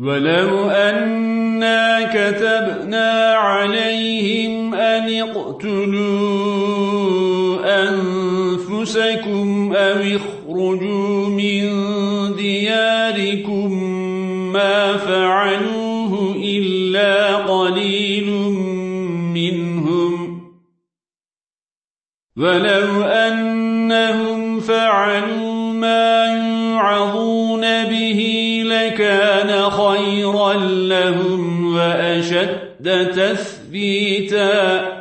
ولو أنا كتبنا عليهم أن اقتلوا أنفسكم أو اخرجوا من دياركم ما فعلوه إلا قليل منهم ولو أنهم فعلوا ما يوعظون به لكان خيرا لهم وأشد تثبيتا.